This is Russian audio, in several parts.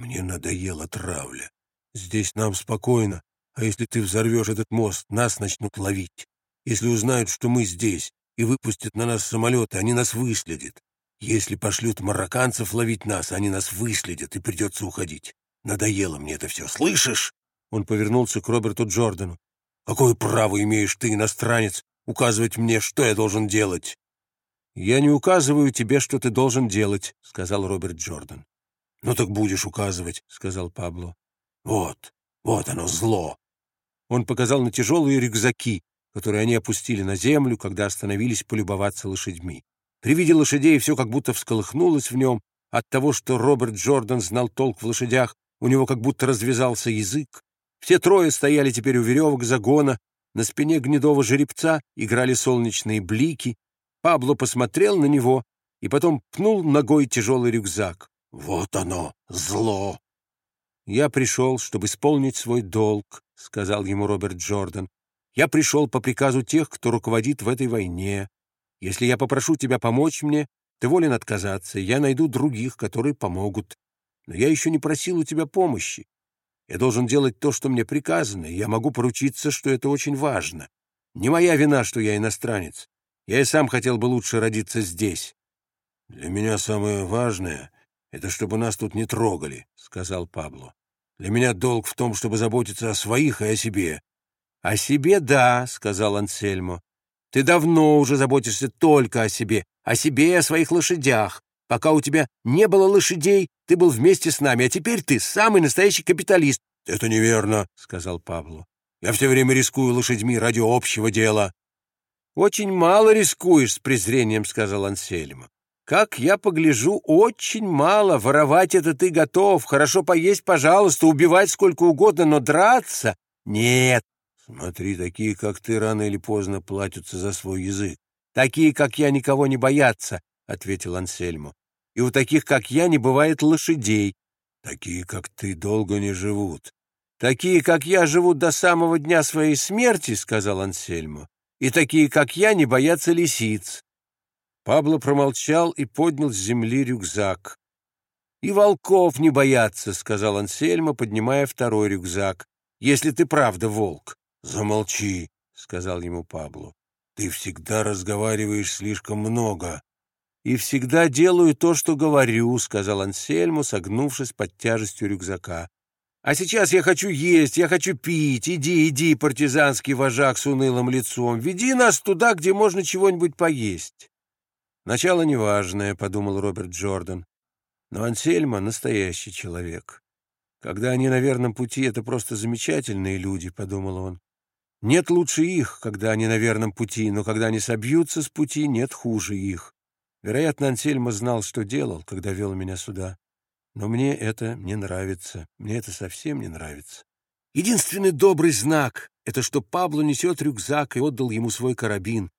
Мне надоела травля. Здесь нам спокойно, а если ты взорвешь этот мост, нас начнут ловить. Если узнают, что мы здесь, и выпустят на нас самолеты, они нас выследят. Если пошлют марокканцев ловить нас, они нас выследят, и придется уходить. Надоело мне это все, слышишь?» Он повернулся к Роберту Джордану. «Какое право имеешь ты, иностранец, указывать мне, что я должен делать?» «Я не указываю тебе, что ты должен делать», — сказал Роберт Джордан. «Ну так будешь указывать», — сказал Пабло. «Вот, вот оно, зло!» Он показал на тяжелые рюкзаки, которые они опустили на землю, когда остановились полюбоваться лошадьми. При виде лошадей все как будто всколыхнулось в нем. От того, что Роберт Джордан знал толк в лошадях, у него как будто развязался язык. Все трое стояли теперь у веревок загона, на спине гнедого жеребца играли солнечные блики. Пабло посмотрел на него и потом пнул ногой тяжелый рюкзак. «Вот оно, зло!» «Я пришел, чтобы исполнить свой долг», — сказал ему Роберт Джордан. «Я пришел по приказу тех, кто руководит в этой войне. Если я попрошу тебя помочь мне, ты волен отказаться, я найду других, которые помогут. Но я еще не просил у тебя помощи. Я должен делать то, что мне приказано, и я могу поручиться, что это очень важно. Не моя вина, что я иностранец. Я и сам хотел бы лучше родиться здесь. — Для меня самое важное — это чтобы нас тут не трогали, — сказал Пабло. — Для меня долг в том, чтобы заботиться о своих и о себе. — О себе — да, — сказал Ансельмо. Ты давно уже заботишься только о себе, о себе и о своих лошадях. Пока у тебя не было лошадей, ты был вместе с нами, а теперь ты самый настоящий капиталист. — Это неверно, — сказал Павло. — Я все время рискую лошадьми ради общего дела. — Очень мало рискуешь, — с презрением сказал Ансельма. — Как я погляжу, очень мало. Воровать это ты готов. Хорошо поесть, пожалуйста, убивать сколько угодно, но драться — нет. Смотри, такие, как ты, рано или поздно платятся за свой язык. Такие, как я, никого не боятся, — ответил Ансельмо. И у таких, как я, не бывает лошадей. Такие, как ты, долго не живут. Такие, как я, живут до самого дня своей смерти, — сказал Ансельмо. И такие, как я, не боятся лисиц. Пабло промолчал и поднял с земли рюкзак. «И волков не боятся», — сказал Ансельмо, поднимая второй рюкзак, — «если ты правда волк». «Замолчи», — сказал ему Пабло. «Ты всегда разговариваешь слишком много». «И всегда делаю то, что говорю», — сказал Ансельму, согнувшись под тяжестью рюкзака. «А сейчас я хочу есть, я хочу пить. Иди, иди, партизанский вожак с унылым лицом. Веди нас туда, где можно чего-нибудь поесть». «Начало неважное», — подумал Роберт Джордан. «Но Ансельма — настоящий человек. Когда они на верном пути, это просто замечательные люди», — подумал он. Нет лучше их, когда они на верном пути, но когда они собьются с пути, нет хуже их. Вероятно, Ансельма знал, что делал, когда вел меня сюда. Но мне это не нравится, мне это совсем не нравится. Единственный добрый знак — это что Пабло несет рюкзак и отдал ему свой карабин.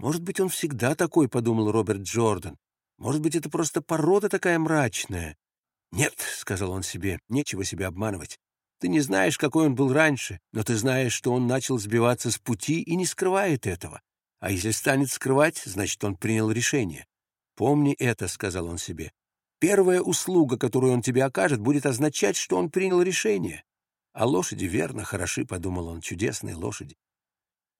Может быть, он всегда такой, — подумал Роберт Джордан. Может быть, это просто порода такая мрачная. «Нет», — сказал он себе, — «нечего себя обманывать. Ты не знаешь, какой он был раньше, но ты знаешь, что он начал сбиваться с пути и не скрывает этого. А если станет скрывать, значит, он принял решение. Помни это, — сказал он себе. Первая услуга, которую он тебе окажет, будет означать, что он принял решение. А лошади верно хороши, — подумал он, — чудесные лошади.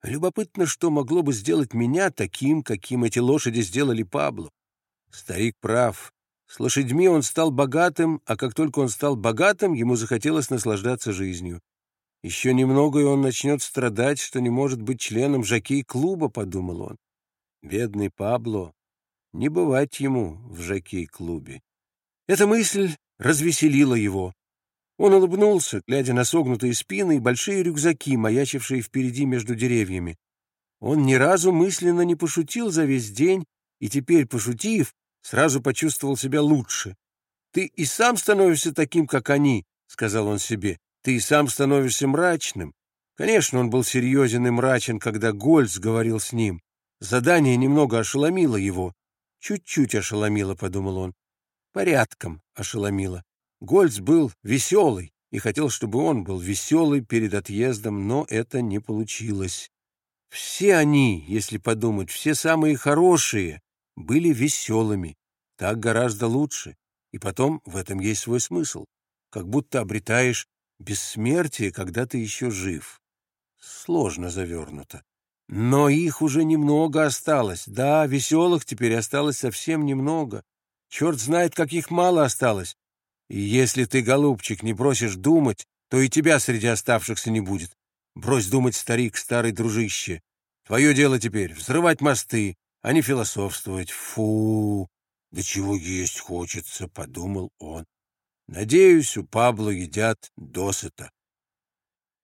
Любопытно, что могло бы сделать меня таким, каким эти лошади сделали Пабло. Старик прав. С лошадьми он стал богатым, а как только он стал богатым, ему захотелось наслаждаться жизнью. Еще немного, и он начнет страдать, что не может быть членом жокей-клуба, — подумал он. Бедный Пабло, не бывать ему в жокей-клубе. Эта мысль развеселила его. Он улыбнулся, глядя на согнутые спины и большие рюкзаки, маячившие впереди между деревьями. Он ни разу мысленно не пошутил за весь день, и теперь, пошутив, сразу почувствовал себя лучше. «Ты и сам становишься таким, как они», — сказал он себе. «Ты и сам становишься мрачным». Конечно, он был серьезен и мрачен, когда Гольц говорил с ним. Задание немного ошеломило его. Чуть-чуть ошеломило, — подумал он. Порядком ошеломило. Гольц был веселый и хотел, чтобы он был веселый перед отъездом, но это не получилось. Все они, если подумать, все самые хорошие, были веселыми. Так гораздо лучше. И потом в этом есть свой смысл. как будто обретаешь бессмертие, когда ты еще жив. Сложно завернуто. Но их уже немного осталось. Да, веселых теперь осталось совсем немного. Черт знает, как их мало осталось. И если ты, голубчик, не бросишь думать, то и тебя среди оставшихся не будет. Брось думать, старик, старый дружище. Твое дело теперь — взрывать мосты, а не философствовать. Фу! Да чего есть хочется, — подумал он. Надеюсь, у Пабло едят досыта.